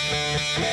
Música